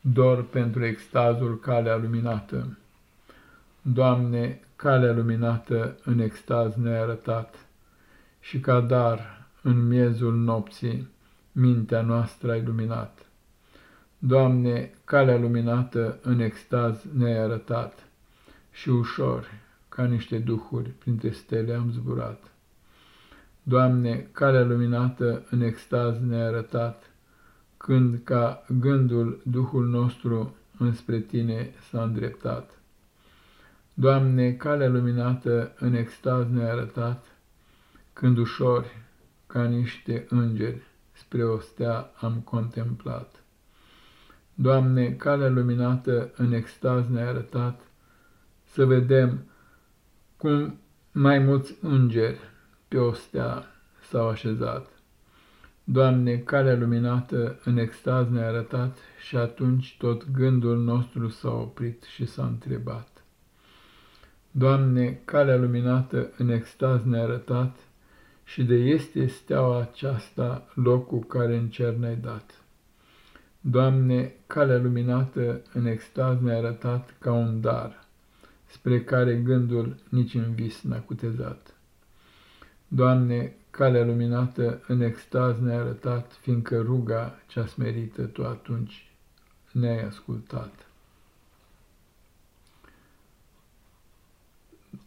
dor pentru extazul calea luminată. Doamne, calea luminată în extaz ne-ai arătat și ca dar în miezul nopții mintea noastră ai luminat. Doamne, calea luminată în extaz ne-ai arătat și ușor, ca niște duhuri, printre stele am zburat. Doamne, calea luminată în extaz ne-ai arătat, când ca gândul Duhul nostru înspre Tine s-a îndreptat. Doamne, calea luminată în extaz ne-ai arătat, când ușor, ca niște îngeri, spre o stea am contemplat. Doamne, calea luminată în extaz ne-ai arătat, să vedem cum mai mulți îngeri pe o stea s-au așezat. Doamne, calea luminată în extaz ne-a arătat și atunci tot gândul nostru s-a oprit și s-a întrebat. Doamne, calea luminată în extaz ne-a arătat și de este steaua aceasta locul care în cer ne-ai dat. Doamne, calea luminată în extaz ne-a arătat ca un dar, spre care gândul nici în vis n-a cutezat. Doamne, calea luminată în extaz ne-a arătat, fiindcă ruga cea smerită Tu atunci ne-ai ascultat.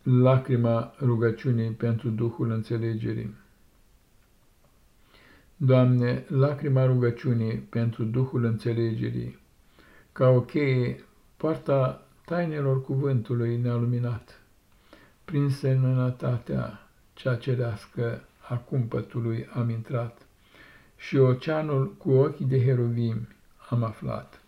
Lacrima rugăciunii pentru Duhul Înțelegerii Doamne, lacrima rugăciunii pentru Duhul Înțelegerii, ca o cheie, poarta tainelor cuvântului ne-a luminat, prin semnătatea cea cerească a cumpătului am intrat și oceanul cu ochii de heruvimi am aflat.